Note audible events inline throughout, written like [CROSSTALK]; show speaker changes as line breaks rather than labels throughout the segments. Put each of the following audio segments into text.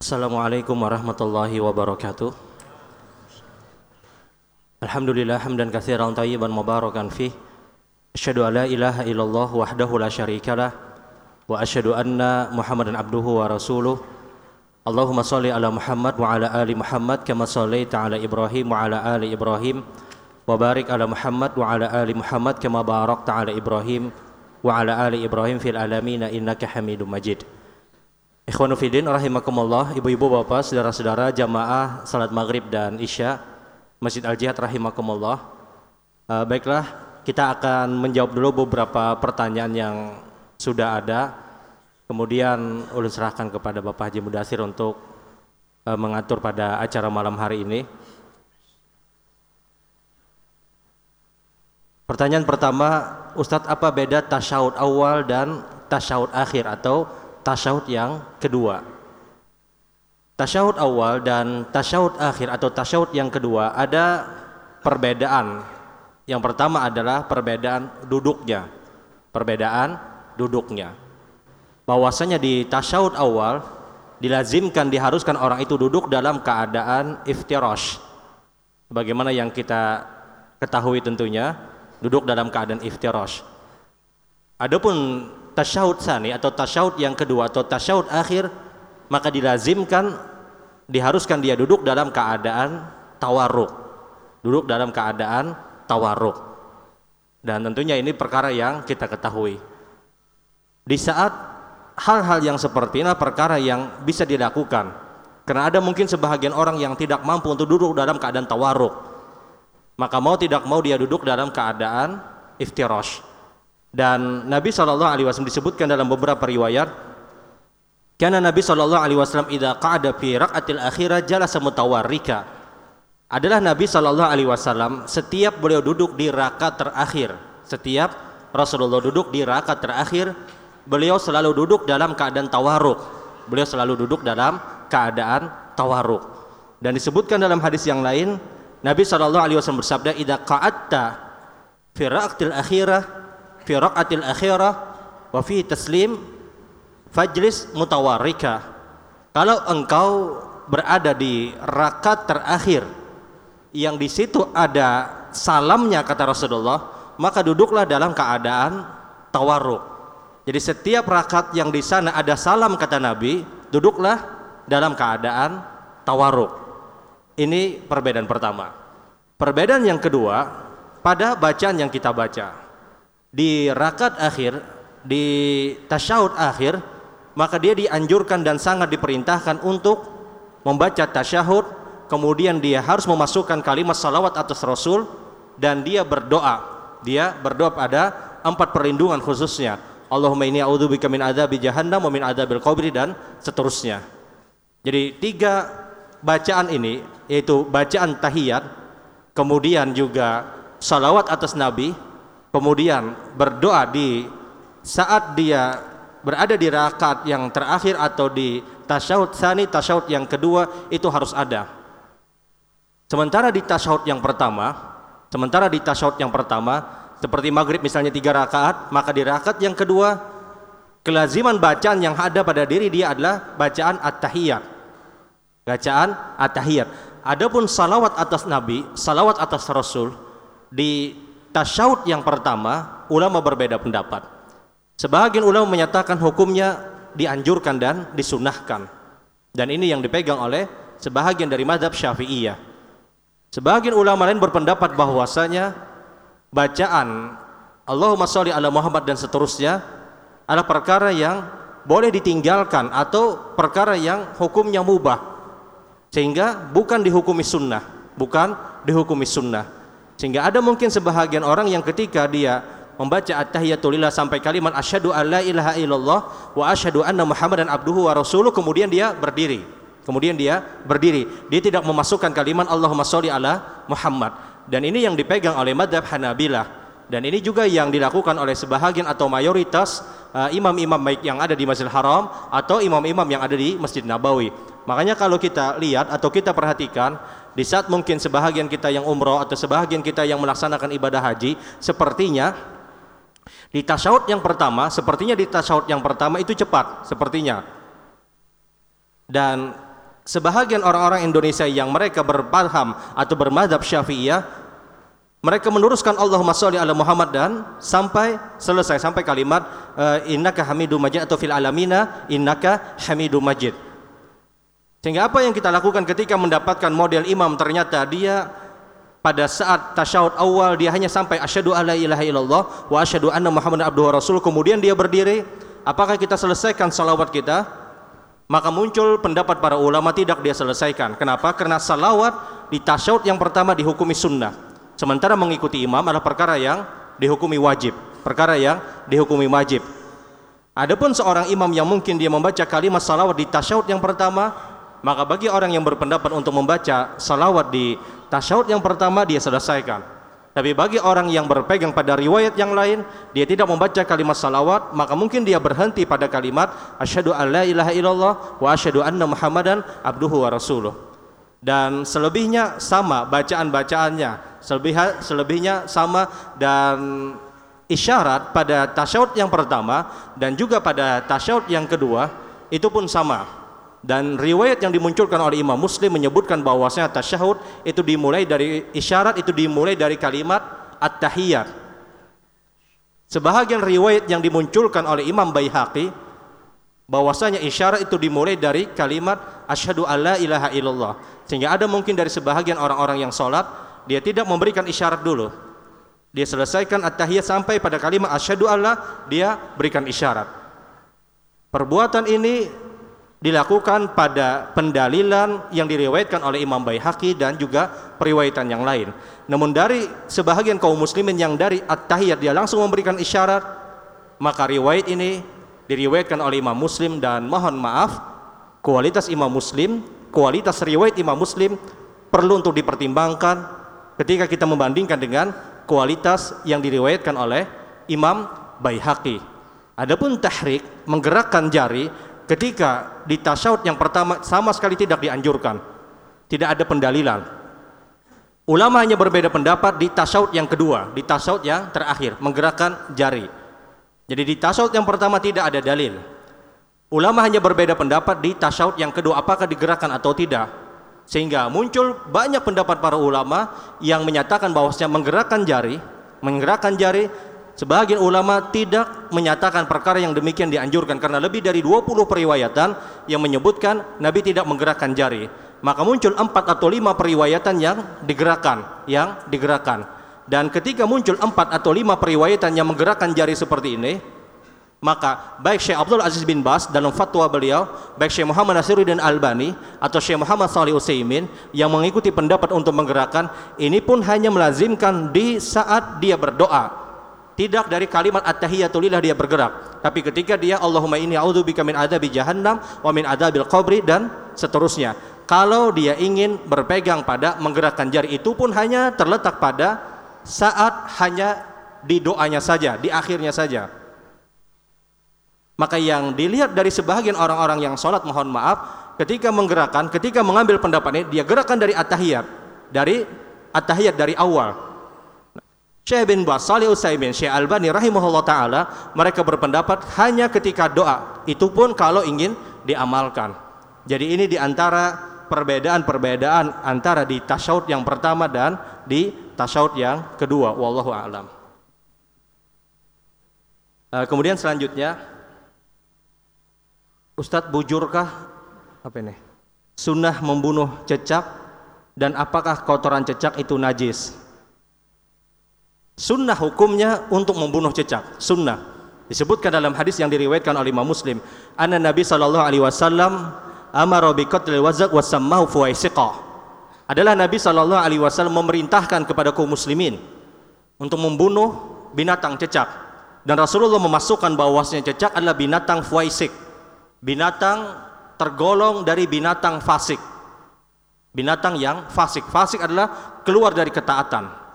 Assalamualaikum warahmatullahi wabarakatuh. Alhamdulillah hamdan katsiran tayyiban mubarakan fih. Asyhadu an la ilaha illallah wahdahu la syarikalah wa asyhadu anna Muhammadan abduhu wa rasuluh. Allahumma shalli ala Muhammad wa ala ali Muhammad kama shallaita ala Ibrahim wa ala ali Ibrahim wa barik ala Muhammad wa ala ali Muhammad kama barakta ala Ibrahim wa ala ali Ibrahim fil alamin innaka Hamidum Majid. Ikhwanu Fidin rahimakumullah, ibu-ibu bapak, saudara-saudara jamaah salat maghrib dan isya Masjid Al-Jihad rahimakumullah. Uh, baiklah, kita akan menjawab dulu beberapa pertanyaan yang sudah ada. Kemudian ulun serahkan kepada Bapak Haji Mudasir untuk uh, mengatur pada acara malam hari ini. Pertanyaan pertama, Ustadz apa beda tasyahud awal dan tasyahud akhir atau tasyahud yang kedua. Tasyahud awal dan tasyahud akhir atau tasyahud yang kedua ada perbedaan. Yang pertama adalah perbedaan duduknya. Perbedaan duduknya. Bahwasanya di tasyahud awal dilazimkan diharuskan orang itu duduk dalam keadaan iftirash. Bagaimana yang kita ketahui tentunya duduk dalam keadaan iftirash. Adapun tasyahud sani atau tasyahud yang kedua atau tasyahud akhir maka dilazimkan diharuskan dia duduk dalam keadaan tawarruk. Duduk dalam keadaan tawarruk. Dan tentunya ini perkara yang kita ketahui. Di saat hal-hal yang seperti ini perkara yang bisa dilakukan. Karena ada mungkin sebahagian orang yang tidak mampu untuk duduk dalam keadaan tawarruk. Maka mau tidak mau dia duduk dalam keadaan iftirash dan Nabi Shallallahu Alaihi Wasallam disebutkan dalam beberapa riwayat karena Nabi Shallallahu Alaihi Wasallam idza qa'ada fi raqatil akhirah jalasa mutawarrika. Adalah Nabi Shallallahu Alaihi Wasallam setiap beliau duduk di rakaat terakhir. Setiap Rasulullah duduk di rakaat terakhir beliau selalu duduk dalam keadaan tawarruk. Beliau selalu duduk dalam keadaan tawarruk. Dan disebutkan dalam hadis yang lain Nabi Shallallahu Alaihi Wasallam bersabda idza qa'atta fi raqatil akhirah fi raqatil akhirah wa fi taslim fajlis mutawarrika. Kalau engkau berada di rakaat terakhir yang di situ ada salamnya kata Rasulullah maka duduklah dalam keadaan tawarruk. Jadi setiap rakaat yang di sana ada salam kata Nabi duduklah dalam keadaan tawarruk. Ini perbedaan pertama. Perbedaan yang kedua pada bacaan yang kita baca di rakaat akhir di tasyahud akhir maka dia dianjurkan dan sangat diperintahkan untuk membaca tasyahud kemudian dia harus memasukkan kalimat salawat atas Rasul dan dia berdoa. Dia berdoa pada empat perlindungan khususnya. Allahumma inni a'udzubika min adzabi jahannam wa min adzabil qabri dan seterusnya. Jadi tiga bacaan ini yaitu bacaan tahiyat kemudian juga salawat atas Nabi kemudian berdoa di saat dia berada di rakaat yang terakhir atau di tasyahud sani tasyahud yang kedua itu harus ada. Sementara di tasyahud yang pertama sementara di tasyahud yang pertama seperti maghrib misalnya tiga rakaat maka di rakaat yang kedua kelaziman bacaan yang ada pada diri dia adalah bacaan at-tahiyat. Bacaan at-tahiyat. Adapun salawat atas nabi salawat atas rasul di tasyahud yang pertama ulama berbeda pendapat. Sebagian ulama menyatakan hukumnya dianjurkan dan disunahkan dan ini yang dipegang oleh sebahagian dari madhab syafi'iyah. Sebagian ulama lain berpendapat bahwasanya bacaan Allahumma sholli ala Muhammad dan seterusnya adalah perkara yang boleh ditinggalkan atau perkara yang hukumnya mubah. Sehingga bukan dihukumi sunnah bukan dihukumi sunnah sehingga ada mungkin sebahagian orang yang ketika dia membaca at-tahiyatulillah sampai kalimat asyhadu alla ilaha illallah wa asyhadu anna muhammadan abduhu wa rasuluh kemudian dia berdiri. Kemudian dia berdiri. Dia tidak memasukkan kalimat Allahumma sholli ala Muhammad. Dan ini yang dipegang oleh madhab Hanabilah. Dan ini juga yang dilakukan oleh sebahagian atau mayoritas uh, imam-imam baik yang ada di Masjidil Haram atau imam-imam yang ada di Masjid Nabawi. Makanya kalau kita lihat atau kita perhatikan di saat mungkin sebahagian kita yang umroh atau sebahagian kita yang melaksanakan ibadah haji sepertinya di tasyahud yang pertama sepertinya di tasyahud yang pertama itu cepat sepertinya dan sebahagian orang-orang Indonesia yang mereka berpaham atau bermadhab syafi'iyah mereka meneruskan Allahumma sholli ala Muhammad dan sampai selesai sampai kalimat uh, innaka hamidum majid atau fil alamina innaka hamidum majid. Sehingga apa yang kita lakukan ketika mendapatkan model imam ternyata dia pada saat tasyahud awal dia hanya sampai asyhadu alla ilaha illallah wa asyhadu anna muhammadan abduhu rasul kemudian dia berdiri. Apakah kita selesaikan salawat kita? Maka muncul pendapat para ulama tidak dia selesaikan. Kenapa? Karena salawat di tasyahud yang pertama dihukumi sunnah. Sementara mengikuti imam adalah perkara yang dihukumi wajib, perkara yang dihukumi wajib. Adapun seorang imam yang mungkin dia membaca kalimat salawat di tasyahud yang pertama, maka bagi orang yang berpendapat untuk membaca salawat di tasyahud yang pertama dia selesaikan. Tapi bagi orang yang berpegang pada riwayat yang lain, dia tidak membaca kalimat salawat, maka mungkin dia berhenti pada kalimat asyhadu alla ilaha illallah wa asyhadu anna muhammadan abduhu wa rasuluh. Dan selebihnya sama bacaan-bacaannya selebihnya, selebihnya sama dan isyarat pada tasyahud yang pertama dan juga pada tasyahud yang kedua itu pun sama dan riwayat yang dimunculkan oleh Imam Muslim menyebutkan bahwasanya tasyahud itu dimulai dari isyarat itu dimulai dari kalimat at-tahiyat sebahagian riwayat yang dimunculkan oleh Imam Baihaqi bahwasanya isyarat itu dimulai dari kalimat asyhadu alla ilaha illallah sehingga ada mungkin dari sebahagian orang-orang yang sholat dia tidak memberikan isyarat dulu. Dia selesaikan at-tahiyat sampai pada kalimat asyhadu Allah, dia berikan isyarat. Perbuatan ini dilakukan pada pendalilan yang diriwayatkan oleh Imam Baihaqi dan juga periwayatan yang lain. Namun dari sebahagian kaum muslimin yang dari at-tahiyat dia langsung memberikan isyarat, maka riwayat ini diriwayatkan oleh Imam Muslim dan mohon maaf kualitas Imam Muslim, kualitas riwayat Imam Muslim perlu untuk dipertimbangkan ketika kita membandingkan dengan kualitas yang diriwayatkan oleh Imam Baihaqi. Adapun tahrik menggerakkan jari ketika di tasyahud yang pertama sama sekali tidak dianjurkan. Tidak ada pendalilan. Ulama hanya berbeda pendapat di tasyahud yang kedua, di tasyahud yang terakhir menggerakkan jari. Jadi di tasyahud yang pertama tidak ada dalil. Ulama hanya berbeda pendapat di tasyahud yang kedua apakah digerakkan atau tidak. Sehingga muncul banyak pendapat para ulama yang menyatakan bahwasanya menggerakkan jari, menggerakkan jari sebagian ulama tidak menyatakan perkara yang demikian dianjurkan karena lebih dari 20 periwayatan yang menyebutkan Nabi tidak menggerakkan jari. Maka muncul empat atau lima periwayatan yang digerakkan, yang digerakkan. Dan ketika muncul empat atau lima periwayatan yang menggerakkan jari seperti ini, maka baik Syekh Abdul Aziz bin Bas dalam fatwa beliau, baik Syekh Muhammad Nasiruddin Albani atau Syekh Muhammad Salih Utsaimin yang mengikuti pendapat untuk menggerakkan ini pun hanya melazimkan di saat dia berdoa. Tidak dari kalimat at-tahiyatulillah dia bergerak, tapi ketika dia Allahumma inni a'udzubika min adzabi jahannam wa min adzabil qabri dan seterusnya. Kalau dia ingin berpegang pada menggerakkan jari itu pun hanya terletak pada saat hanya di doanya saja, di akhirnya saja. Maka yang dilihat dari sebagian orang-orang yang sholat mohon maaf ketika menggerakkan, ketika mengambil pendapat ini dia gerakan dari at-tahiyat, dari at-tahiyat dari awal. Syekh bin Bas, Salih Utsaimin, Syekh Albani rahimahullah taala mereka berpendapat hanya ketika doa, itu pun kalau ingin diamalkan. Jadi ini di antara perbedaan-perbedaan antara di tasyahud yang pertama dan di tasyahud yang kedua. Wallahu a'lam. Uh, kemudian selanjutnya Ustadz bujurkah apa ini? Sunnah membunuh cecak dan apakah kotoran cecak itu najis? Sunnah hukumnya untuk membunuh cecak. Sunnah disebutkan dalam hadis yang diriwayatkan oleh Imam Muslim. Anna Nabi Shallallahu Alaihi Wasallam amara bi qatlil wazaq wa sammahu Adalah Nabi Shallallahu Alaihi Wasallam memerintahkan kepada kaum muslimin untuk membunuh binatang cecak dan Rasulullah memasukkan bahwasanya cecak adalah binatang fuaisik binatang tergolong dari binatang fasik. Binatang yang fasik. Fasik adalah keluar dari ketaatan.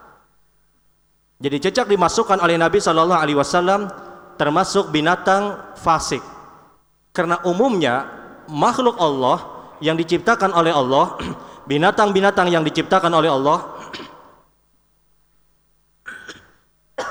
Jadi cecak dimasukkan oleh Nabi Shallallahu Alaihi Wasallam termasuk binatang fasik. Karena umumnya makhluk Allah yang diciptakan oleh Allah, [CLEARS THROAT] binatang-binatang yang diciptakan oleh Allah, [CLEARS THROAT]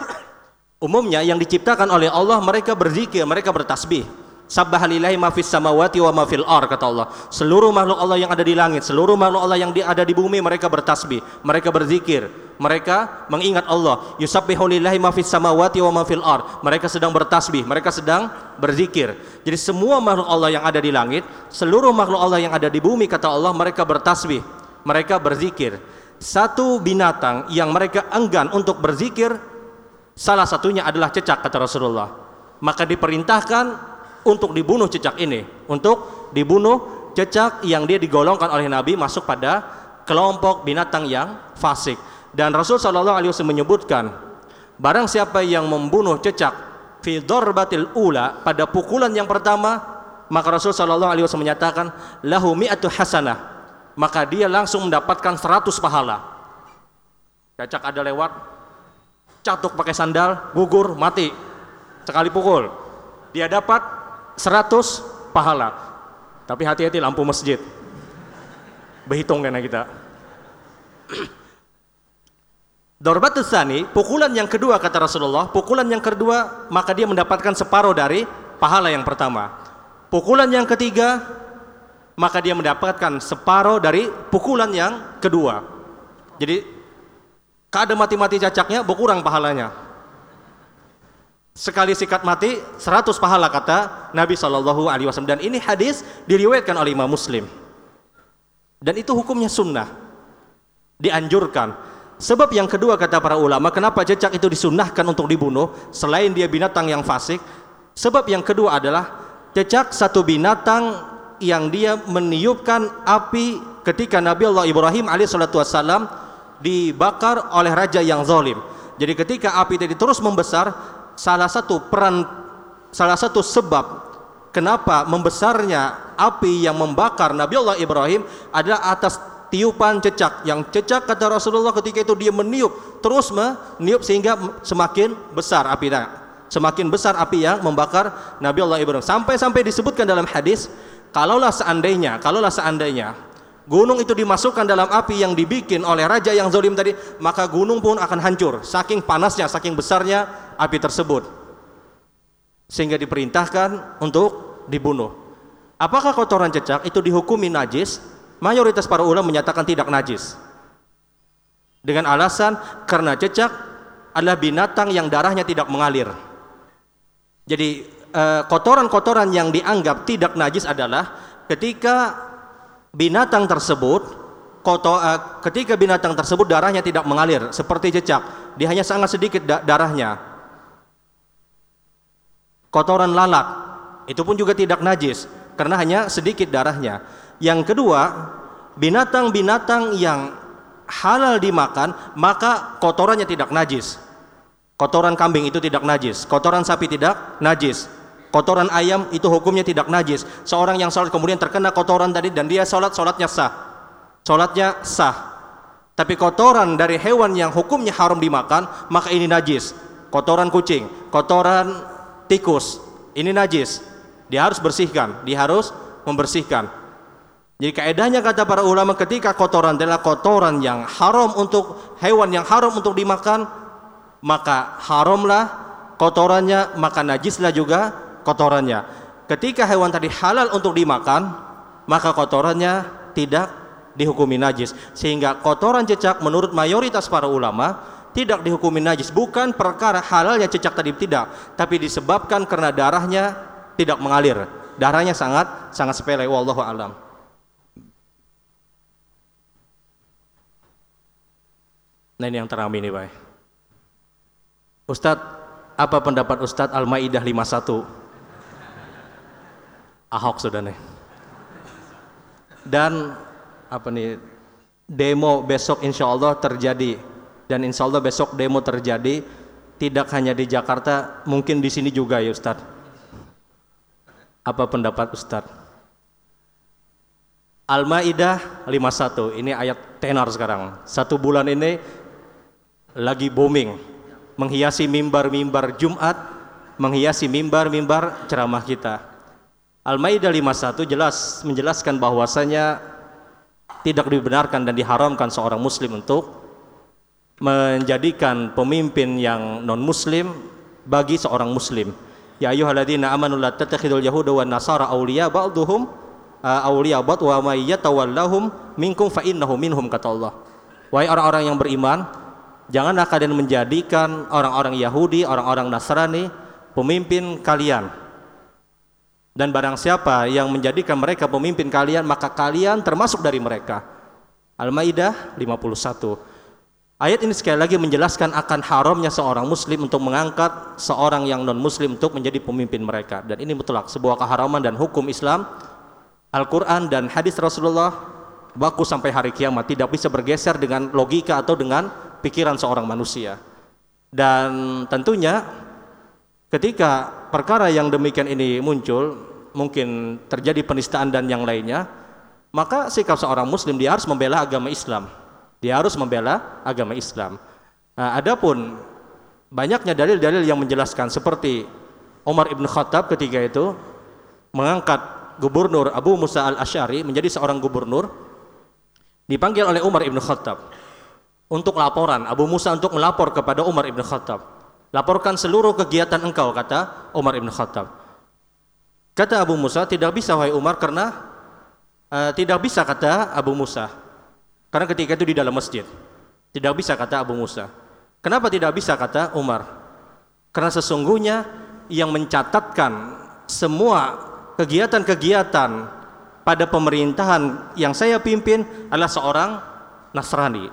umumnya yang diciptakan oleh Allah mereka berzikir, mereka bertasbih Sabbahalillahi ma fis samawati wa ma fil ar kata Allah. Seluruh makhluk Allah yang ada di langit, seluruh makhluk Allah yang ada di bumi mereka bertasbih, mereka berzikir, mereka mengingat Allah. Yusabbihu lillahi ma fis samawati wa ma fil ar. Mereka sedang bertasbih, mereka sedang berzikir. Jadi semua makhluk Allah yang ada di langit, seluruh makhluk Allah yang ada di bumi kata Allah mereka bertasbih, mereka berzikir. Satu binatang yang mereka enggan untuk berzikir salah satunya adalah cecak kata Rasulullah. Maka diperintahkan untuk dibunuh cecak ini, untuk dibunuh cecak yang dia digolongkan oleh Nabi masuk pada kelompok binatang yang fasik. Dan Rasul Shallallahu Alaihi Wasallam menyebutkan, barang siapa yang membunuh cecak fi batil ula pada pukulan yang pertama, maka Rasul Shallallahu Alaihi Wasallam menyatakan lahu mi'atu hasanah, maka dia langsung mendapatkan 100 pahala. Cecak ada lewat, catuk pakai sandal, gugur, mati sekali pukul. Dia dapat 100 pahala. Tapi hati-hati lampu masjid. Berhitung karena kita. Dorbatus Sani, pukulan yang kedua kata Rasulullah, pukulan yang kedua maka dia mendapatkan separuh dari pahala yang pertama. Pukulan yang ketiga maka dia mendapatkan separuh dari pukulan yang kedua. Jadi kada mati-mati cacaknya berkurang pahalanya sekali sikat mati 100 pahala kata Nabi Shallallahu Alaihi Wasallam. Dan ini hadis diriwayatkan oleh Imam Muslim. Dan itu hukumnya sunnah. Dianjurkan. Sebab yang kedua kata para ulama kenapa cecak itu disunnahkan untuk dibunuh selain dia binatang yang fasik? Sebab yang kedua adalah cecak satu binatang yang dia meniupkan api ketika Nabi Allah Ibrahim alaihissalam dibakar oleh raja yang zalim. Jadi ketika api tadi terus membesar salah satu peran salah satu sebab kenapa membesarnya api yang membakar Nabi Allah Ibrahim adalah atas tiupan cecak yang cecak kata Rasulullah ketika itu dia meniup terus meniup sehingga semakin besar apinya semakin besar api yang membakar Nabi Allah Ibrahim. Sampai-sampai disebutkan dalam hadis kalaulah seandainya kalaulah seandainya gunung itu dimasukkan dalam api yang dibikin oleh raja yang zalim tadi maka gunung pun akan hancur saking panasnya saking besarnya api tersebut. Sehingga diperintahkan untuk dibunuh. Apakah kotoran cecak itu dihukumi najis? Mayoritas para ulama menyatakan tidak najis. Dengan alasan karena cecak adalah binatang yang darahnya tidak mengalir. Jadi eh, kotoran-kotoran yang dianggap tidak najis adalah ketika binatang tersebut uh, ketika binatang tersebut darahnya tidak mengalir seperti cecak dia hanya sangat sedikit da darahnya. Kotoran lalat itu pun juga tidak najis karena hanya sedikit darahnya. Yang kedua binatang-binatang yang halal dimakan maka kotorannya tidak najis. Kotoran kambing itu tidak najis. Kotoran sapi tidak najis kotoran ayam itu hukumnya tidak najis. Seorang yang sholat kemudian terkena kotoran tadi dan dia sholat sholatnya sah. Sholatnya sah. Tapi kotoran dari hewan yang hukumnya haram dimakan maka ini najis. Kotoran kucing kotoran tikus ini najis. Dia harus bersihkan dia harus membersihkan. Jadi kaedahnya kata para ulama ketika kotoran adalah kotoran yang haram untuk hewan yang haram untuk dimakan maka haramlah kotorannya maka najislah juga kotorannya. Ketika hewan tadi halal untuk dimakan maka kotorannya tidak dihukumi najis. Sehingga kotoran cecak menurut mayoritas para ulama tidak dihukumi najis. Bukan perkara halalnya cecak tadi tidak tapi disebabkan karena darahnya tidak mengalir. Darahnya sangat sangat sepele wallahu alam. Nah ini yang teramai ini Pak. Ustadz apa pendapat Ustadz Al-Maidah 51 Ahok sudah nih. Dan apa nih demo besok insya Allah terjadi. Dan insya Allah besok demo terjadi tidak hanya di Jakarta mungkin di sini juga ya Ustadz. Apa pendapat Ustadz? Al-Ma'idah 51 ini ayat tenar sekarang. Satu bulan ini lagi booming. Menghiasi mimbar-mimbar Jumat menghiasi mimbar-mimbar ceramah kita Al-Maidah 51 jelas menjelaskan bahwasanya tidak dibenarkan dan diharamkan seorang muslim untuk menjadikan pemimpin yang non muslim bagi seorang muslim ya ayyuhalladzina amanu la tattakhidul yahuda wan nasara awliya ba'dhum awliya ba'd wa may yatawallahum minkum fa innahu minhum kata Allah. Wahai orang-orang yang beriman, janganlah kalian menjadikan orang-orang Yahudi, orang-orang Nasrani pemimpin kalian. Dan barang siapa yang menjadikan mereka pemimpin kalian, maka kalian termasuk dari mereka. Al-Maidah 51. Ayat ini sekali lagi menjelaskan akan haramnya seorang muslim untuk mengangkat seorang yang non muslim untuk menjadi pemimpin mereka dan ini mutlak sebuah keharaman dan hukum Islam Al-Qur'an dan hadis Rasulullah baku sampai hari kiamat tidak bisa bergeser dengan logika atau dengan pikiran seorang manusia. Dan tentunya ketika perkara yang demikian ini muncul mungkin terjadi penistaan dan yang lainnya maka sikap seorang muslim dia harus membela agama Islam dia harus membela agama Islam. Nah, adapun banyaknya dalil-dalil yang menjelaskan seperti Umar ibn Khattab ketika itu mengangkat gubernur Abu Musa al Ashari menjadi seorang gubernur dipanggil oleh Umar ibn Khattab untuk laporan Abu Musa untuk melapor kepada Umar ibn Khattab laporkan seluruh kegiatan engkau kata Umar ibn Khattab kata Abu Musa tidak bisa wahai Umar karena uh, tidak bisa kata Abu Musa karena ketika itu di dalam masjid. Tidak bisa kata Abu Musa. Kenapa tidak bisa kata Umar? Karena sesungguhnya yang mencatatkan semua kegiatan-kegiatan pada pemerintahan yang saya pimpin adalah seorang Nasrani.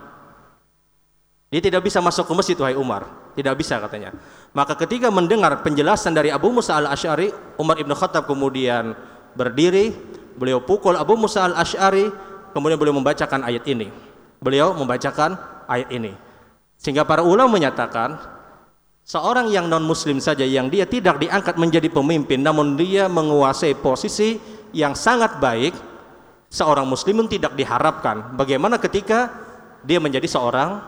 Dia tidak bisa masuk ke masjid wahai Umar, tidak bisa katanya. Maka ketika mendengar penjelasan dari Abu Musa al-Ash'ari, Umar ibn Khattab kemudian berdiri, beliau pukul Abu Musa al-Ash'ari kemudian beliau membacakan ayat ini. Beliau membacakan ayat ini. Sehingga para ulama menyatakan seorang yang non muslim saja yang dia tidak diangkat menjadi pemimpin namun dia menguasai posisi yang sangat baik seorang muslimun tidak diharapkan bagaimana ketika dia menjadi seorang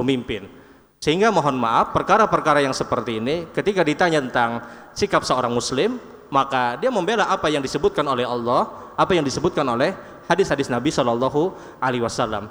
pemimpin sehingga mohon maaf perkara-perkara yang seperti ini ketika ditanya tentang sikap seorang muslim maka dia membela apa yang disebutkan oleh Allah apa yang disebutkan oleh hadis-hadis Nabi Shallallahu Alaihi Wasallam.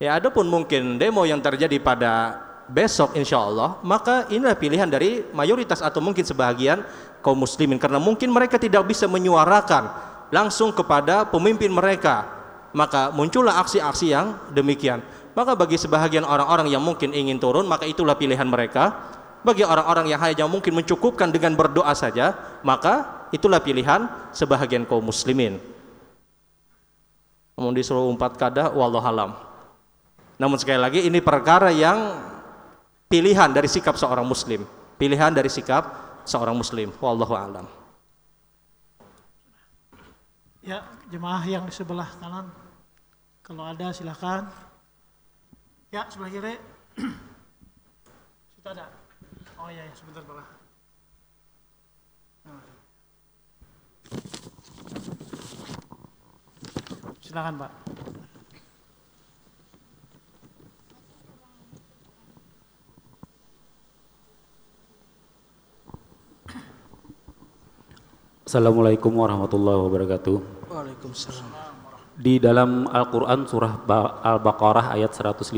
Ya, adapun mungkin demo yang terjadi pada besok insya Allah, maka inilah pilihan dari mayoritas atau mungkin sebagian kaum muslimin karena mungkin mereka tidak bisa menyuarakan langsung kepada pemimpin mereka, maka muncullah aksi-aksi yang demikian. Maka bagi sebahagian orang-orang yang mungkin ingin turun, maka itulah pilihan mereka. Bagi orang-orang yang hanya mungkin mencukupkan dengan berdoa saja, maka itulah pilihan sebahagian kaum muslimin. Kemudian disuruh umpat kada wallahualam namun sekali lagi ini perkara yang pilihan dari sikap seorang muslim. Pilihan dari sikap seorang muslim. Wallahu alam.
Ya jemaah yang di sebelah kanan. Kalau ada silahkan ya sebelah kiri [CLEARS THROAT] sudah ada oh iya ya sebentar pak Silakan Pak.
Assalamualaikum warahmatullahi wabarakatuh.
Waalaikumsalam.
Di dalam Al-Quran surah Al-Baqarah ayat 154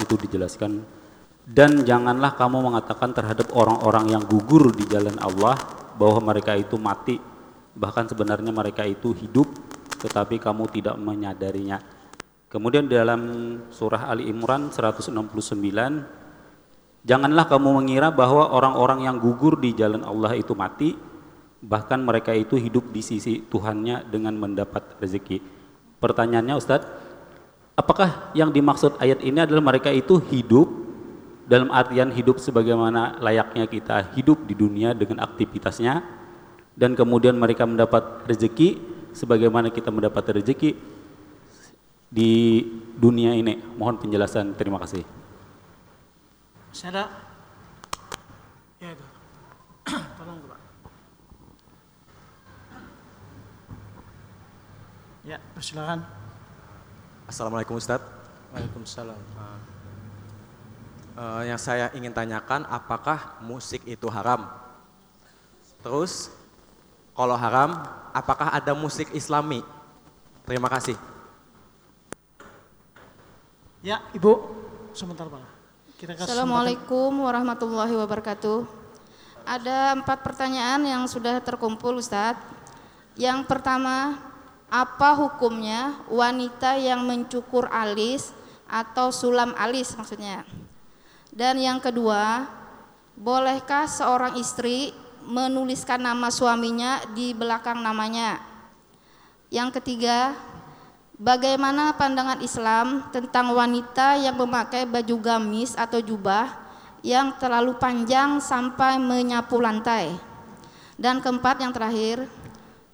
itu dijelaskan dan janganlah kamu mengatakan terhadap orang-orang yang gugur di jalan Allah bahwa mereka itu mati bahkan sebenarnya mereka itu hidup tetapi kamu tidak menyadarinya. Kemudian dalam surah Ali Imran 169 Janganlah kamu mengira bahwa orang-orang yang gugur di jalan Allah itu mati bahkan mereka itu hidup di sisi Tuhannya dengan mendapat rezeki. Pertanyaannya Ustadz, apakah yang dimaksud ayat ini adalah mereka itu hidup dalam artian hidup sebagaimana layaknya kita hidup di dunia dengan aktivitasnya dan kemudian mereka mendapat rezeki sebagaimana kita mendapat rezeki di dunia ini. Mohon penjelasan. Terima kasih
ada? Ya itu. Tolong Pak. Ya, persilakan.
Assalamualaikum Ustadz.
Waalaikumsalam.
Uh, uh, yang saya ingin tanyakan, apakah musik itu haram? Terus, kalau haram, apakah ada musik islami? Terima kasih.
Ya, Ibu, sebentar Pak.
Kita Assalamualaikum warahmatullahi wabarakatuh. Ada empat pertanyaan yang sudah terkumpul Ustadz. Yang pertama, apa hukumnya wanita yang mencukur alis atau sulam alis maksudnya? Dan yang kedua, bolehkah seorang istri menuliskan nama suaminya di belakang namanya? Yang ketiga, bagaimana pandangan Islam tentang wanita yang memakai baju gamis atau jubah yang terlalu panjang sampai menyapu lantai. Dan keempat yang terakhir,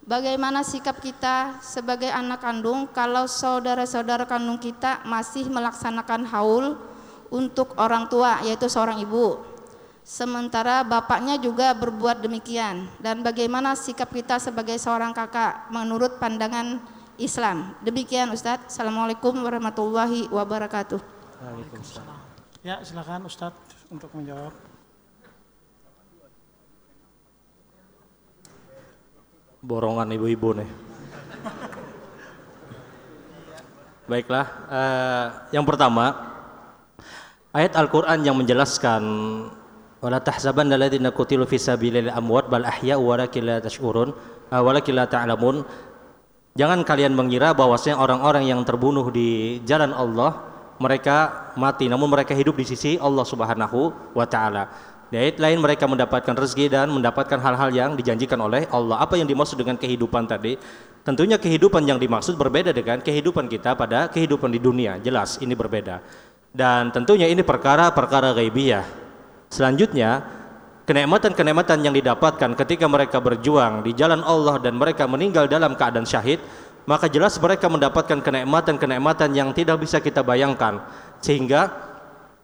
bagaimana sikap kita sebagai anak kandung kalau saudara-saudara kandung kita masih melaksanakan haul untuk orang tua yaitu seorang ibu. Sementara bapaknya juga berbuat demikian dan bagaimana sikap kita sebagai seorang kakak menurut pandangan Islam. Demikian Ustadz. Assalamualaikum warahmatullahi wabarakatuh.
Ya, silakan Ustadz untuk menjawab.
Borongan ibu-ibu nih. Baiklah, uh, yang pertama ayat Al-Qur'an yang menjelaskan wala tahsabanna alladziina qutilu fi sabilillahi amwat bal ahya'u walakin la tash'urun walakin la ta'lamun. Jangan kalian mengira bahwasanya orang-orang yang terbunuh di jalan Allah mereka mati namun mereka hidup di sisi Allah Subhanahu wa taala. Di lain mereka mendapatkan rezeki dan mendapatkan hal-hal yang dijanjikan oleh Allah. Apa yang dimaksud dengan kehidupan tadi? Tentunya kehidupan yang dimaksud berbeda dengan kehidupan kita pada kehidupan di dunia. Jelas ini berbeda. Dan tentunya ini perkara-perkara gaibiyah. Selanjutnya, kenikmatan-kenikmatan yang didapatkan ketika mereka berjuang di jalan Allah dan mereka meninggal dalam keadaan syahid maka jelas mereka mendapatkan kenikmatan-kenikmatan yang tidak bisa kita bayangkan sehingga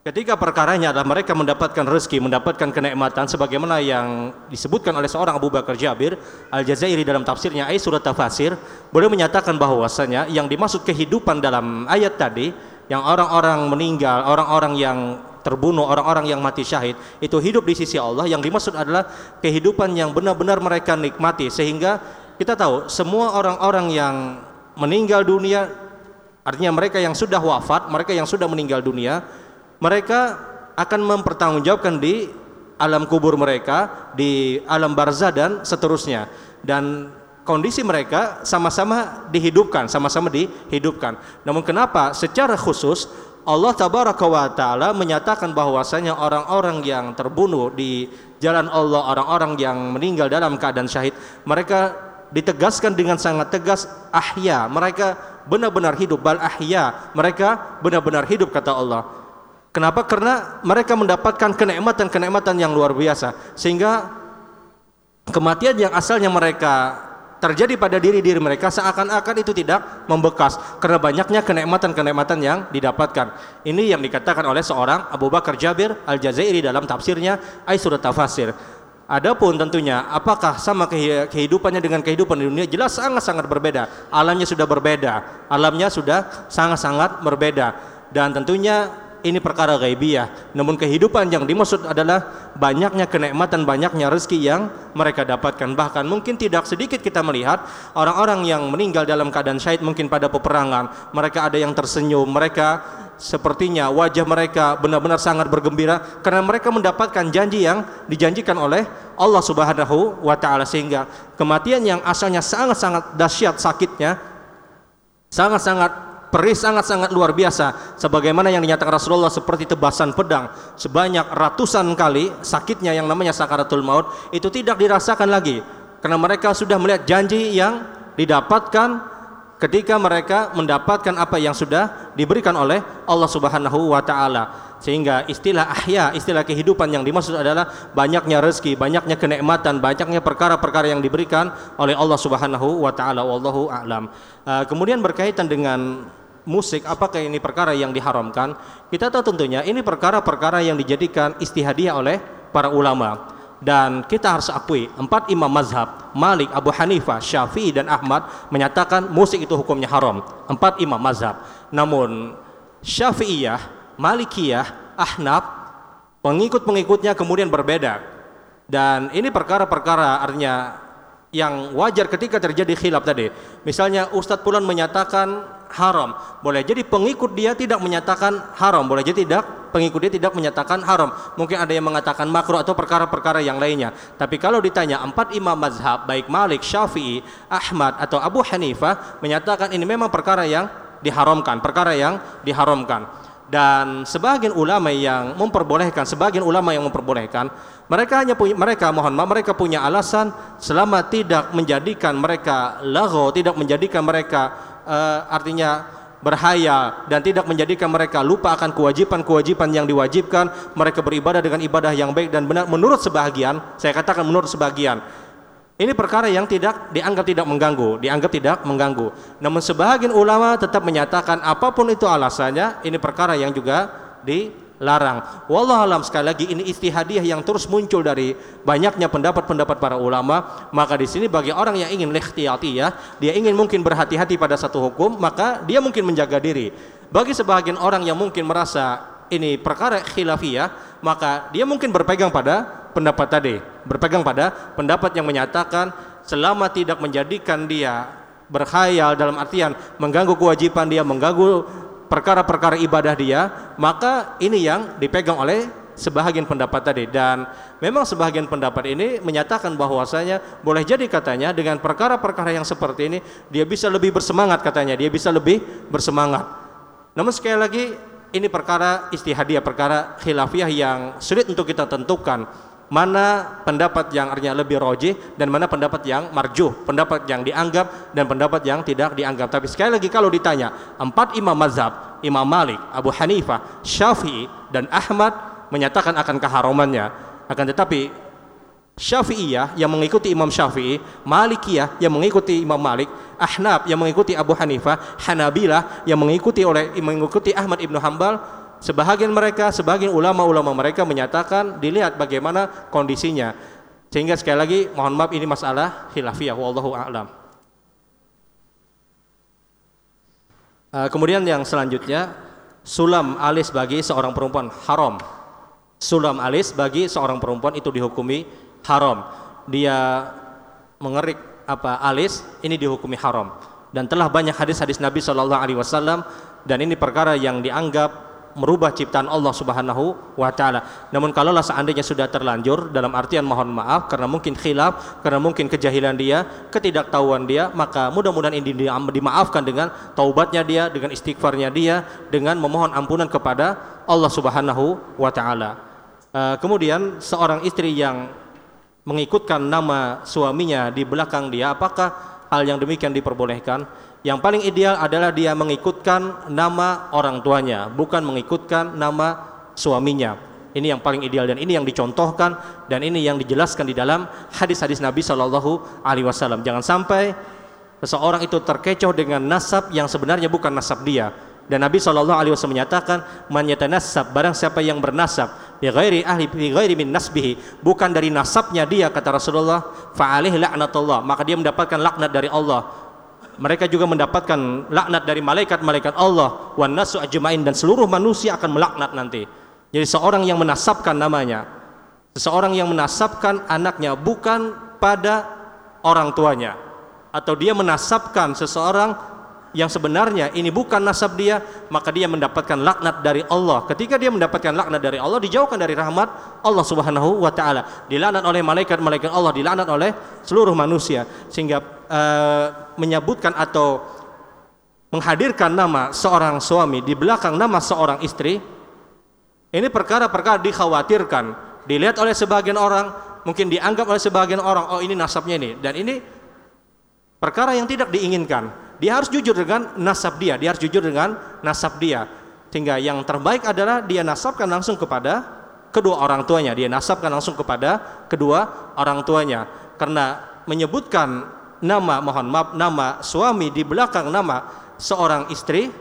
ketika perkaranya adalah mereka mendapatkan rezeki mendapatkan kenikmatan sebagaimana yang disebutkan oleh seorang Abu Bakar Jabir Al-Jazairi dalam tafsirnya ayat surat tafsir boleh menyatakan bahwasanya yang dimaksud kehidupan dalam ayat tadi yang orang-orang meninggal orang-orang yang terbunuh, orang-orang yang mati syahid itu hidup di sisi Allah. Yang dimaksud adalah kehidupan yang benar-benar mereka nikmati. Sehingga kita tahu semua orang-orang yang meninggal dunia artinya mereka yang sudah wafat, mereka yang sudah meninggal dunia, mereka akan mempertanggungjawabkan di alam kubur mereka, di alam barzah dan seterusnya. Dan kondisi mereka sama-sama dihidupkan, sama-sama dihidupkan. Namun kenapa? Secara khusus Allah tabaraka wa taala menyatakan bahwasanya orang-orang yang terbunuh di jalan Allah, orang-orang yang meninggal dalam keadaan syahid, mereka ditegaskan dengan sangat tegas ahya. Mereka benar-benar hidup. Bal ahya. Mereka benar-benar hidup kata Allah kenapa karena mereka mendapatkan kenikmatan-kenikmatan yang luar biasa sehingga kematian yang asalnya mereka terjadi pada diri-diri mereka seakan-akan itu tidak membekas karena banyaknya kenikmatan-kenikmatan yang didapatkan. Ini yang dikatakan oleh seorang Abu Bakar Jabir Al-Jazairi dalam tafsirnya Surat Tafasir. Adapun tentunya apakah sama kehidupannya dengan kehidupan di dunia jelas sangat-sangat berbeda. Alamnya sudah berbeda. Alamnya sudah sangat-sangat berbeda. Dan tentunya ini perkara gaibiyah. Namun kehidupan yang dimaksud adalah banyaknya kenikmatan, banyaknya rezeki yang mereka dapatkan. Bahkan mungkin tidak sedikit kita melihat orang-orang yang meninggal dalam keadaan syahid mungkin pada peperangan. Mereka ada yang tersenyum, mereka sepertinya wajah mereka benar-benar sangat bergembira karena mereka mendapatkan janji yang dijanjikan oleh Allah Subhanahu wa taala sehingga kematian yang asalnya sangat-sangat dahsyat sakitnya sangat-sangat perih sangat-sangat luar biasa. Sebagaimana yang dinyatakan Rasulullah seperti tebasan pedang. Sebanyak ratusan kali sakitnya yang namanya sakaratul maut itu tidak dirasakan lagi. Karena mereka sudah melihat janji yang didapatkan ketika mereka mendapatkan apa yang sudah diberikan oleh Allah Subhanahu wa taala. Sehingga istilah ahya, istilah kehidupan yang dimaksud adalah banyaknya rezeki, banyaknya kenikmatan, banyaknya perkara-perkara yang diberikan oleh Allah Subhanahu wa taala. Wallahu a'lam. Uh, kemudian berkaitan dengan musik apakah ini perkara yang diharamkan? Kita tahu tentunya ini perkara-perkara yang dijadikan istihadiah oleh para ulama dan kita harus akui empat imam mazhab Malik, Abu Hanifah, Syafi'i dan Ahmad menyatakan musik itu hukumnya haram. Empat imam mazhab. Namun Syafi'iyah, Malikiyah, Ahnaf pengikut-pengikutnya kemudian berbeda. Dan ini perkara-perkara artinya yang wajar ketika terjadi khilaf tadi misalnya Ustadz Pulan menyatakan haram boleh jadi pengikut dia tidak menyatakan haram boleh jadi tidak pengikut dia tidak menyatakan haram. Mungkin ada yang mengatakan makruh atau perkara-perkara yang lainnya. Tapi kalau ditanya empat imam mazhab baik Malik, Syafi'i, Ahmad atau Abu Hanifah menyatakan ini memang perkara yang diharamkan, perkara yang diharamkan. Dan sebagian ulama yang memperbolehkan, sebagian ulama yang memperbolehkan, mereka hanya punya mereka mohon maaf mereka punya alasan selama tidak menjadikan mereka lago, tidak menjadikan mereka uh, artinya berhayal dan tidak menjadikan mereka lupa akan kewajiban-kewajiban yang diwajibkan mereka beribadah dengan ibadah yang baik dan benar. Menurut sebagian saya katakan menurut sebagian ini perkara yang tidak dianggap tidak mengganggu, dianggap tidak mengganggu. Namun sebagian ulama tetap menyatakan apa pun itu alasannya, ini perkara yang juga dilarang. Wallah alam sekali lagi ini istihadiah yang terus muncul dari banyaknya pendapat-pendapat para ulama. Maka di sini bagi orang yang ingin lekhtiyati ya, dia ingin mungkin berhati-hati pada satu hukum, maka dia mungkin menjaga diri. Bagi sebagian orang yang mungkin merasa ini perkara khilafiyah, maka dia mungkin berpegang pada pendapat tadi, berpegang pada pendapat yang menyatakan selama tidak menjadikan dia berkhayal dalam artian mengganggu kewajiban dia, mengganggu perkara-perkara ibadah dia, maka ini yang dipegang oleh sebahagian pendapat tadi dan memang sebahagian pendapat ini menyatakan bahwasanya boleh jadi katanya dengan perkara-perkara yang seperti ini dia bisa lebih bersemangat katanya, dia bisa lebih bersemangat. Namun sekali lagi ini perkara istihadiah, perkara khilafiyah yang sulit untuk kita tentukan mana pendapat yang artinya lebih roji dan mana pendapat yang marjuh, pendapat yang dianggap dan pendapat yang tidak dianggap. Tapi sekali lagi kalau ditanya, empat imam mazhab, Imam Malik, Abu Hanifah, Syafi'i dan Ahmad menyatakan akan keharumannya. Akan tetapi Syafi'iyah yang mengikuti Imam Syafi'i, Malikiyah yang mengikuti Imam Malik, Ahnaf yang mengikuti Abu Hanifah, Hanabilah yang mengikuti oleh mengikuti Ahmad Ibnu Hambal Sebahagian mereka, sebagian ulama-ulama mereka menyatakan dilihat bagaimana kondisinya. Sehingga sekali lagi mohon maaf ini masalah khilafiyah wallahu a'lam. Uh, kemudian yang selanjutnya sulam alis bagi seorang perempuan haram. Sulam alis bagi seorang perempuan itu dihukumi haram. Dia mengerik apa alis ini dihukumi haram. Dan telah banyak hadis-hadis Nabi Shallallahu Alaihi Wasallam dan ini perkara yang dianggap merubah ciptaan Allah Subhanahu wa taala. Namun kalaulah seandainya sudah terlanjur dalam artian mohon maaf karena mungkin khilaf, karena mungkin kejahilan dia, ketidaktahuan dia, maka mudah-mudahan ini dimaafkan dengan taubatnya dia, dengan istighfarnya dia, dengan memohon ampunan kepada Allah Subhanahu wa taala. Uh, kemudian seorang istri yang mengikutkan nama suaminya di belakang dia, apakah hal yang demikian diperbolehkan? Yang paling ideal adalah dia mengikutkan nama orang tuanya, bukan mengikutkan nama suaminya. Ini yang paling ideal dan ini yang dicontohkan dan ini yang dijelaskan di dalam hadis-hadis Nabi Shallallahu Alaihi Wasallam. Jangan sampai seseorang itu terkecoh dengan nasab yang sebenarnya bukan nasab dia. Dan Nabi Shallallahu Alaihi Wasallam menyatakan, "Man nasab barang siapa yang bernasab bi ghairi ahli bi ghairi min nasbihi, bukan dari nasabnya dia kata Rasulullah, fa alaihi laknatullah, maka dia mendapatkan laknat dari Allah. Mereka juga mendapatkan laknat dari malaikat-malaikat Allah. Wan nasu ajmain. Dan seluruh manusia akan melaknat nanti. Jadi seorang yang menasabkan namanya, seseorang yang menasabkan anaknya bukan pada orang tuanya. Atau dia menasabkan seseorang yang sebenarnya ini bukan nasab dia, maka dia mendapatkan laknat dari Allah. Ketika dia mendapatkan laknat dari Allah, dijauhkan dari rahmat Allah Subhanahu wa taala. Dilaknat oleh malaikat-malaikat Allah, dilaknat oleh seluruh manusia sehingga uh, menyebutkan atau menghadirkan nama seorang suami di belakang nama seorang istri ini perkara-perkara dikhawatirkan dilihat oleh sebagian orang mungkin dianggap oleh sebagian orang oh ini nasabnya ini dan ini perkara yang tidak diinginkan dia harus jujur dengan nasab dia, dia harus jujur dengan nasab dia. Sehingga yang terbaik adalah dia nasabkan langsung kepada kedua orang tuanya, dia nasabkan langsung kepada kedua orang tuanya. Karena menyebutkan nama mohon maaf nama suami di belakang nama seorang istri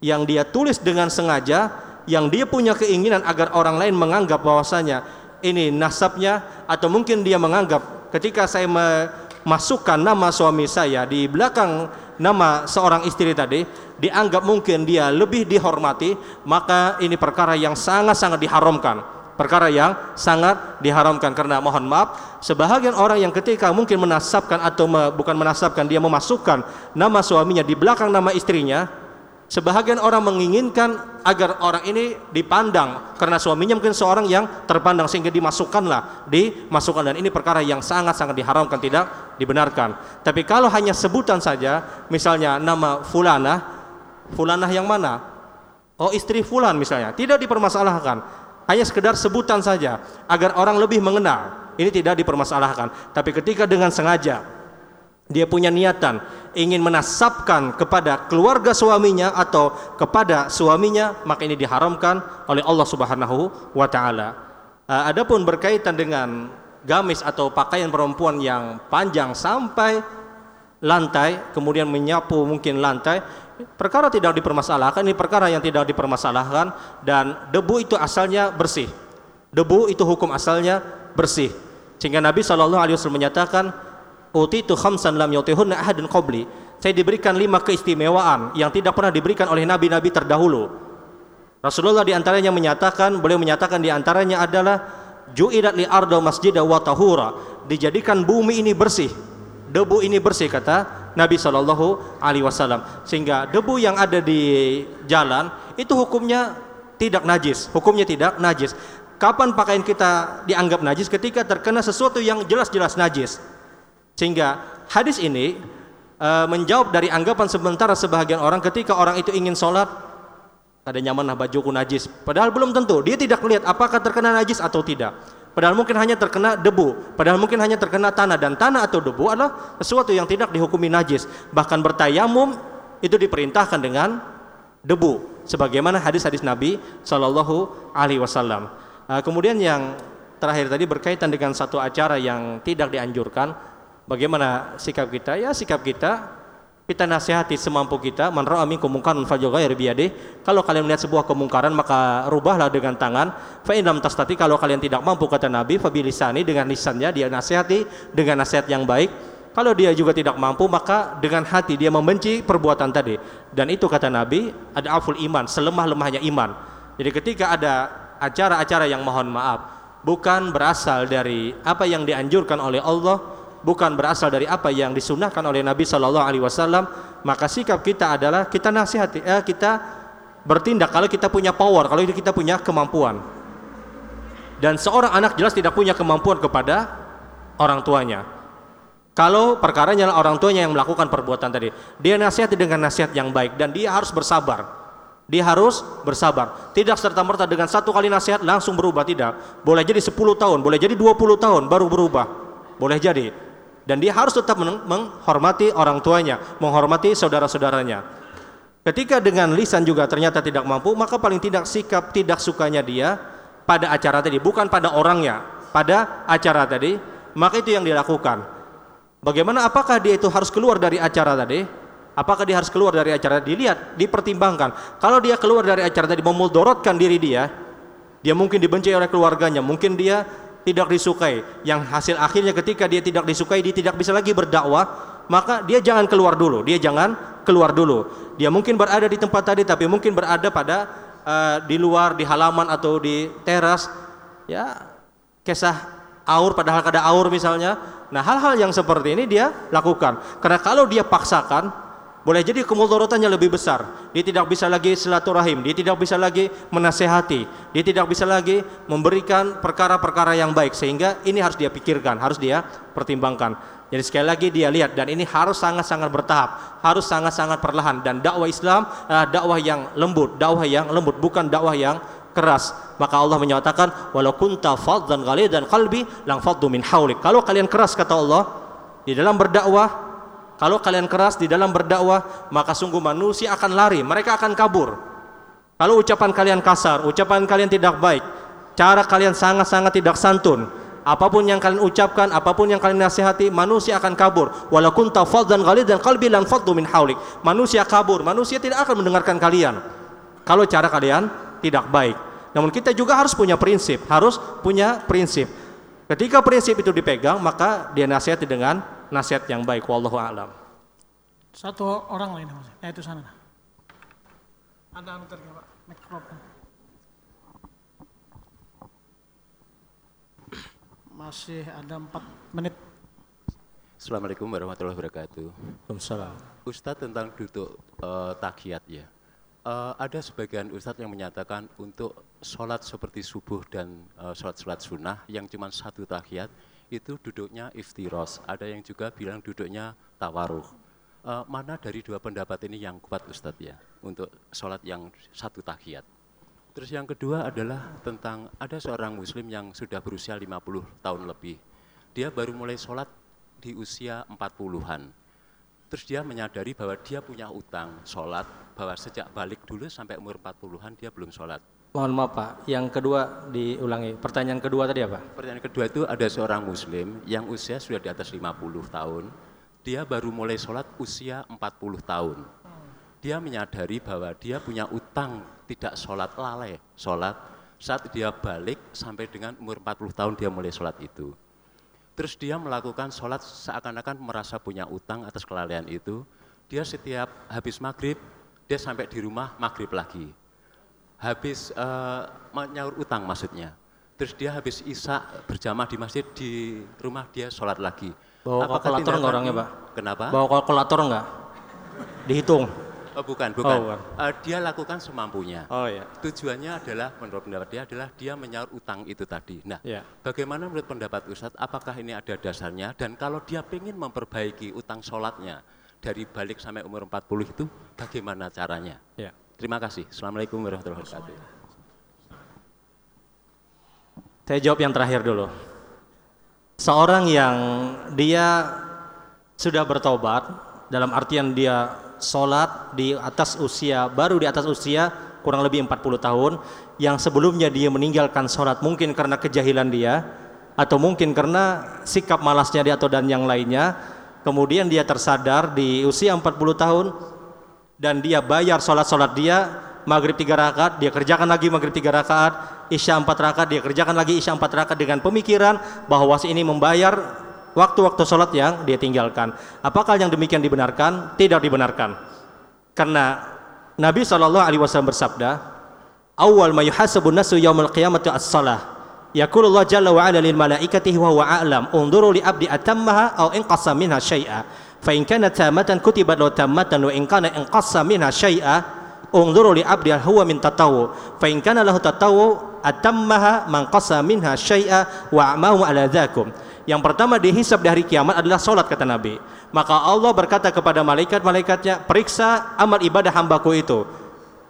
yang dia tulis dengan sengaja yang dia punya keinginan agar orang lain menganggap bahwasanya ini nasabnya atau mungkin dia menganggap ketika saya memasukkan nama suami saya di belakang nama seorang istri tadi dianggap mungkin dia lebih dihormati maka ini perkara yang sangat-sangat diharamkan. Perkara yang sangat diharamkan. Karena mohon maaf sebahagian orang yang ketika mungkin menasabkan atau me, bukan menasabkan dia memasukkan nama suaminya di belakang nama istrinya Sebahagian orang menginginkan agar orang ini dipandang karena suaminya mungkin seorang yang terpandang sehingga dimasukkanlah, dimasukkan dan ini perkara yang sangat-sangat diharamkan tidak dibenarkan. Tapi kalau hanya sebutan saja, misalnya nama fulana, fulanah yang mana? Oh istri fulan misalnya, tidak dipermasalahkan. Hanya sekedar sebutan saja agar orang lebih mengenal. Ini tidak dipermasalahkan. Tapi ketika dengan sengaja dia punya niatan ingin menasabkan kepada keluarga suaminya atau kepada suaminya maka ini diharamkan oleh Allah Subhanahu wa taala. Uh, adapun berkaitan dengan gamis atau pakaian perempuan yang panjang sampai lantai kemudian menyapu mungkin lantai perkara tidak dipermasalahkan ini perkara yang tidak dipermasalahkan dan debu itu asalnya bersih. Debu itu hukum asalnya bersih. Sehingga Nabi Shallallahu alaihi wasallam menyatakan utitu khamsan lam yutihunna ahadun qabli. Saya diberikan lima keistimewaan yang tidak pernah diberikan oleh nabi-nabi terdahulu. Rasulullah di antaranya menyatakan beliau menyatakan di antaranya adalah ju'idat li ardo masjida wa tahura. Dijadikan bumi ini bersih debu ini bersih kata Nabi Shallallahu Alaihi Wasallam. Sehingga debu yang ada di jalan itu hukumnya tidak najis hukumnya tidak najis. Kapan pakaian kita dianggap najis? Ketika terkena sesuatu yang jelas-jelas najis sehingga hadis ini e, menjawab dari anggapan sementara sebahagian orang ketika orang itu ingin sholat ada nyaman lah bajuku najis. Padahal belum tentu. Dia tidak melihat apakah terkena najis atau tidak. Padahal mungkin hanya terkena debu. Padahal mungkin hanya terkena tanah dan tanah atau debu adalah sesuatu yang tidak dihukumi najis. Bahkan bertayamum itu diperintahkan dengan debu. Sebagaimana hadis-hadis Nabi Shallallahu Alaihi Wasallam. E, kemudian yang terakhir tadi berkaitan dengan satu acara yang tidak dianjurkan Bagaimana sikap kita? Ya sikap kita kita nasihati semampu kita. Man ra'a minkum munkaran falyughayyir biyadih. Kalau kalian melihat sebuah kemungkaran maka rubahlah dengan tangan. Fa in tastati kalau kalian tidak mampu kata Nabi fa bilisani dengan lisannya dia nasihati dengan nasihat yang baik. Kalau dia juga tidak mampu maka dengan hati dia membenci perbuatan tadi. Dan itu kata Nabi ada aful iman selemah-lemahnya iman. Jadi ketika ada acara-acara yang mohon maaf bukan berasal dari apa yang dianjurkan oleh Allah bukan berasal dari apa yang disunahkan oleh Nabi Shallallahu Alaihi Wasallam maka sikap kita adalah kita nasihati eh, kita bertindak kalau kita punya power kalau kita punya kemampuan. Dan seorang anak jelas tidak punya kemampuan kepada orang tuanya. Kalau perkaranya orang tuanya yang melakukan perbuatan tadi dia nasihati dengan nasihat yang baik dan dia harus bersabar. Dia harus bersabar. Tidak serta-merta dengan satu kali nasihat langsung berubah tidak. Boleh jadi 10 tahun boleh jadi 20 tahun baru berubah. Boleh jadi dan dia harus tetap menghormati orang tuanya, menghormati saudara-saudaranya. Ketika dengan lisan juga ternyata tidak mampu, maka paling tidak sikap tidak sukanya dia pada acara tadi, bukan pada orangnya, pada acara tadi, maka itu yang dilakukan. Bagaimana apakah dia itu harus keluar dari acara tadi? Apakah dia harus keluar dari acara? Dilihat, dipertimbangkan. Kalau dia keluar dari acara tadi memudorotkan diri dia, dia mungkin dibenci oleh keluarganya, mungkin dia tidak disukai. Yang hasil akhirnya ketika dia tidak disukai dia tidak bisa lagi berdakwah maka dia jangan keluar dulu. Dia jangan keluar dulu. Dia mungkin berada di tempat tadi tapi mungkin berada pada uh, di luar di halaman atau di teras ya kisah aur padahal ada aur misalnya. Nah hal-hal yang seperti ini dia lakukan. Karena kalau dia paksakan boleh jadi kemudorotannya lebih besar. Dia tidak bisa lagi silaturahim, dia tidak bisa lagi menasehati, dia tidak bisa lagi memberikan perkara-perkara yang baik sehingga ini harus dia pikirkan, harus dia pertimbangkan. Jadi sekali lagi dia lihat dan ini harus sangat-sangat bertahap, harus sangat-sangat perlahan dan dakwah Islam adalah dakwah yang lembut, dakwah yang lembut bukan dakwah yang keras. Maka Allah menyatakan walau kunta faddan ghalidan qalbi lang faddu min haulik. Kalau kalian keras kata Allah di dalam berdakwah kalau kalian keras di dalam berdakwah, maka sungguh manusia akan lari, mereka akan kabur. Kalau ucapan kalian kasar, ucapan kalian tidak baik, cara kalian sangat-sangat tidak santun, apa pun yang kalian ucapkan, apa pun yang kalian nasihati, manusia akan kabur. Walaupun tafad dan khalid dan kalbi lan faddu min haulik. Manusia kabur, manusia tidak akan mendengarkan kalian. Kalau cara kalian tidak baik. Namun kita juga harus punya prinsip, harus punya prinsip. Ketika prinsip itu dipegang, maka dia nasihati dengan nasihat yang baik wallahu alam.
Satu orang lain Mas. Ya itu sana. Ada anu tadi Pak, mikrofon. Masih ada empat menit.
Assalamualaikum warahmatullahi wabarakatuh.
Waalaikumsalam.
Ustadz tentang duduk uh, takiyat ya. Eh, ada sebagian ustadz yang menyatakan untuk sholat seperti subuh dan eh, sholat-sholat sunnah yang cuma satu tahiyat itu duduknya iftiros. Ada yang juga bilang duduknya tawaruh. Eh, mana dari dua pendapat ini yang kuat ustadz ya untuk sholat yang satu tahiyat? Terus yang kedua adalah tentang ada seorang muslim yang sudah berusia 50 tahun lebih. Dia baru mulai sholat di usia 40-an. Terus dia menyadari bahwa dia punya utang sholat, bahwa sejak balik dulu sampai umur 40-an dia belum sholat.
Mohon maaf Pak, yang kedua diulangi. Pertanyaan kedua tadi apa?
Pertanyaan kedua itu ada seorang muslim yang usia sudah di atas 50 tahun. Dia baru mulai sholat usia 40 tahun. Dia menyadari bahwa dia punya utang tidak sholat lalai sholat saat dia balik sampai dengan umur 40 tahun dia mulai sholat itu. Terus dia melakukan sholat seakan-akan merasa punya utang atas kelalaian itu. Dia setiap habis maghrib, dia sampai di rumah maghrib lagi. Habis uh, menyaur utang maksudnya. Terus dia habis isya berjamaah di masjid, di rumah dia sholat lagi.
Bawa
Apakah
kalkulator
tindakan
nggak orangnya Pak?
Kenapa?
Bawa kalkulator enggak? Dihitung.
Oh, bukan, bukan.
bukan.
Eh, dia lakukan semampunya.
Oh ya.
Tujuannya adalah menurut pendapat dia adalah dia menyaur utang itu tadi. Nah,
Ya.
bagaimana menurut pendapat Ustadz? Apakah ini ada dasarnya? Dan kalau dia ingin memperbaiki utang sholatnya dari balik sampai umur 40 itu, bagaimana caranya?
Ya.
Terima kasih. Assalamualaikum warahmatullahi wabarakatuh.
Saya jawab yang terakhir dulu. Seorang yang dia sudah bertobat dalam artian dia sholat di atas usia baru di atas usia kurang lebih 40 tahun yang sebelumnya dia meninggalkan sholat mungkin karena kejahilan dia atau mungkin karena sikap malasnya dia atau dan yang lainnya kemudian dia tersadar di usia 40 tahun dan dia bayar sholat-sholat dia maghrib tiga rakaat dia kerjakan lagi maghrib tiga rakaat isya empat rakaat dia kerjakan lagi isya empat rakaat dengan pemikiran bahwa ini membayar waktu-waktu sholat yang dia tinggalkan. Apakah yang demikian dibenarkan? Tidak dibenarkan. Karena Nabi Shallallahu Alaihi Wasallam bersabda awal ma yuhasabun nasu yaumul qiyamati as-salah. Yaqulu Allah Jalla wa Ala lil malaikatihi wa huwa a'lam. Unzuru li abdi atammaha aw inqasa minha syai'a fa in kanat tamatan kutibat lahu tamatan wa in kana inqasa minha syai'a unzuru li abdi huwa min tatawu fa in kana lahu tatawu atammaha man qasa minha syai'a wa a'mahu ala dzakum yang pertama dihisab di hari kiamat adalah salat kata Nabi. Maka Allah berkata kepada malaikat-malaikatnya periksa amal ibadah hambaku itu.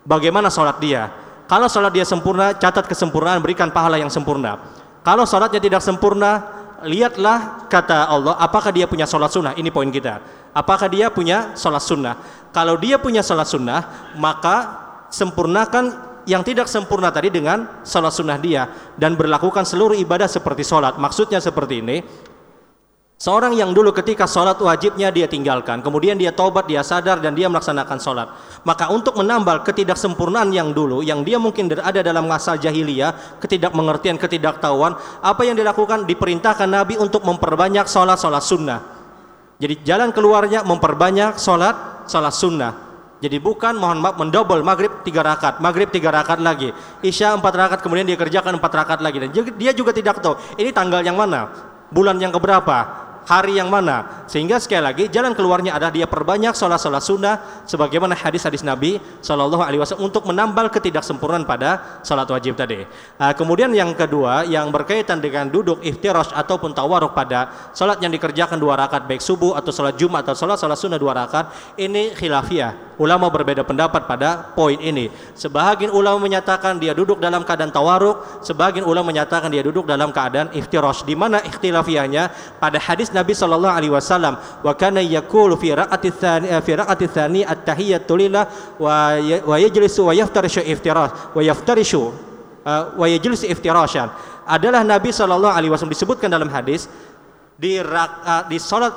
Bagaimana salat dia? Kalau sholat dia sempurna, catat kesempurnaan, berikan pahala yang sempurna. Kalau sholatnya tidak sempurna, lihatlah kata Allah, apakah dia punya sholat sunnah? Ini poin kita. Apakah dia punya sholat sunnah? Kalau dia punya sholat sunnah, maka sempurnakan yang tidak sempurna tadi dengan sholat sunnah dia dan berlakukan seluruh ibadah seperti sholat. Maksudnya seperti ini, Seorang yang dulu ketika sholat wajibnya dia tinggalkan, kemudian dia taubat, dia sadar dan dia melaksanakan sholat. Maka untuk menambal ketidaksempurnaan yang dulu, yang dia mungkin ada dalam masa jahiliyah, ketidakmengertian, ketidaktahuan, apa yang dilakukan? Diperintahkan Nabi untuk memperbanyak sholat-sholat sunnah. Jadi jalan keluarnya memperbanyak sholat, sholat sunnah. Jadi bukan mohon maaf mendobel maghrib tiga rakaat, maghrib tiga rakaat lagi, isya empat rakaat, kemudian dia kerjakan empat rakaat lagi. Dan dia juga tidak tahu ini tanggal yang mana, bulan yang keberapa, hari yang mana sehingga sekali lagi jalan keluarnya adalah dia perbanyak sholat-sholat sunnah sebagaimana hadis-hadis Nabi Shallallahu Alaihi Wasallam untuk menambal ketidaksempurnaan pada sholat wajib tadi. Uh, kemudian yang kedua yang berkaitan dengan duduk iftirosh ataupun tawaruk pada sholat yang dikerjakan dua rakaat baik subuh atau sholat jumat atau sholat sholat sunnah dua rakaat ini khilafiyah. Ulama berbeda pendapat pada poin ini. Sebagian ulama menyatakan dia duduk dalam keadaan tawaruk, sebagian ulama menyatakan dia duduk dalam keadaan iftirosh. Di mana ikhtilafiyahnya pada hadis Nabi Shallallahu Alaihi Wasallam wa kana yaqulu fi raqati tsani fi raqati tsani at-tahiyyatu lillah wa wa yajlisu wa yaftarishu iftirash wa yaftarishu uh, wa yajlisu iftirashan. Adalah Nabi Shallallahu Alaihi Wasallam disebutkan dalam hadis di rak, uh, di salat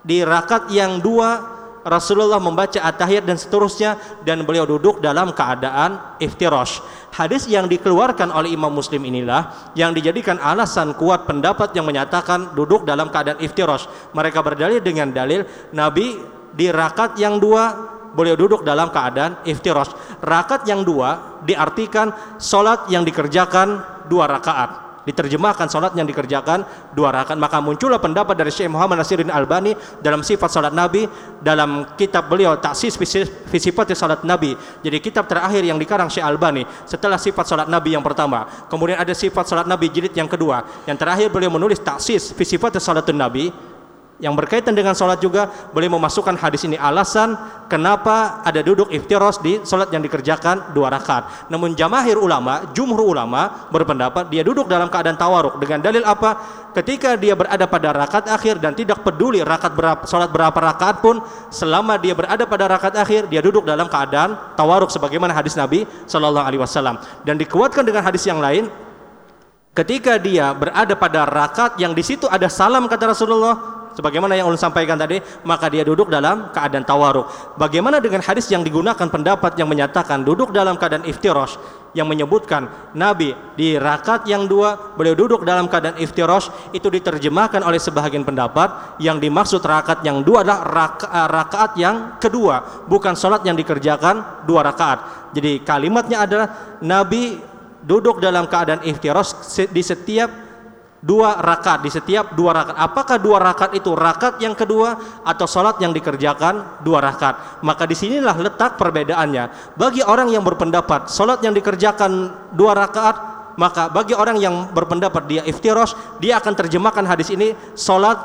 di rakaat yang dua Rasulullah membaca at-tahiyat dan seterusnya dan beliau duduk dalam keadaan iftirash. Hadis yang dikeluarkan oleh Imam Muslim inilah yang dijadikan alasan kuat pendapat yang menyatakan duduk dalam keadaan iftirash. Mereka berdalil dengan dalil Nabi di rakaat yang dua beliau duduk dalam keadaan iftirash. Rakaat yang dua diartikan solat yang dikerjakan dua rakaat. Diterjemahkan salat yang dikerjakan dua rakaat. Maka muncullah pendapat dari Syekh Muhammad Nasiruddin Albani dalam sifat salat Nabi dalam kitab beliau taksis fisifat salat Nabi. Jadi kitab terakhir yang dikarang Syekh Albani setelah sifat salat Nabi yang pertama. Kemudian ada sifat salat Nabi jilid yang kedua. Yang terakhir beliau menulis taksis fisifat salatun Nabi yang berkaitan dengan sholat juga boleh memasukkan hadis ini alasan kenapa ada duduk iftiros di sholat yang dikerjakan dua rakaat. Namun jamahir ulama, jumhur ulama berpendapat dia duduk dalam keadaan tawaruk dengan dalil apa? Ketika dia berada pada rakaat akhir dan tidak peduli rakaat berapa, sholat berapa rakaat pun, selama dia berada pada rakaat akhir dia duduk dalam keadaan tawaruk sebagaimana hadis Nabi Wasallam dan dikuatkan dengan hadis yang lain ketika dia berada pada rakaat yang di situ ada salam kata Rasulullah sebagaimana yang ulun sampaikan tadi maka dia duduk dalam keadaan tawaruk bagaimana dengan hadis yang digunakan pendapat yang menyatakan duduk dalam keadaan iftirosh yang menyebutkan Nabi di rakaat yang dua beliau duduk dalam keadaan iftirosh itu diterjemahkan oleh sebahagian pendapat yang dimaksud rakaat yang dua adalah eh, rakaat yang kedua bukan sholat yang dikerjakan dua rakaat. Jadi kalimatnya adalah Nabi duduk dalam keadaan iftirosh di setiap dua rakaat di setiap dua rakaat. Apakah dua rakaat itu rakaat yang kedua atau sholat yang dikerjakan dua rakaat? Maka di sinilah letak perbedaannya. Bagi orang yang berpendapat sholat yang dikerjakan dua rakaat, maka bagi orang yang berpendapat dia iftirosh, dia akan terjemahkan hadis ini sholat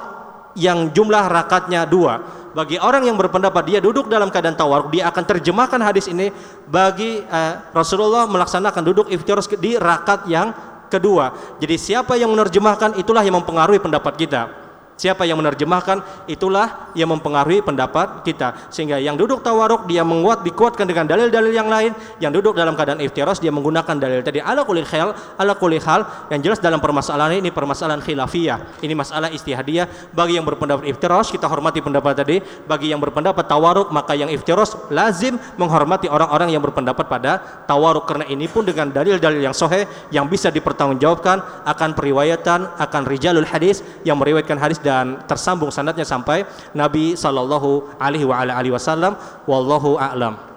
yang jumlah rakaatnya dua. Bagi orang yang berpendapat dia duduk dalam keadaan tawaruk, dia akan terjemahkan hadis ini bagi eh, Rasulullah melaksanakan duduk iftirosh di rakaat yang kedua. Jadi siapa yang menerjemahkan itulah yang mempengaruhi pendapat kita. Siapa yang menerjemahkan itulah yang mempengaruhi pendapat kita. Sehingga yang duduk tawaruk dia menguat dikuatkan dengan dalil-dalil yang lain. Yang duduk dalam keadaan iftiros dia menggunakan dalil tadi ala kulli hal, ala kulli hal yang jelas dalam permasalahan ini permasalahan khilafiyah. Ini masalah istihadiyah bagi yang berpendapat iftiros kita hormati pendapat tadi. Bagi yang berpendapat tawaruk maka yang iftiros lazim menghormati orang-orang yang berpendapat pada tawaruk karena ini pun dengan dalil-dalil yang sahih yang bisa dipertanggungjawabkan akan periwayatan akan rijalul hadis yang meriwayatkan hadis dan tersambung sanadnya sampai Nabi sallallahu alaihi wasallam. Wallahu a'lam